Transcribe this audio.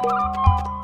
Música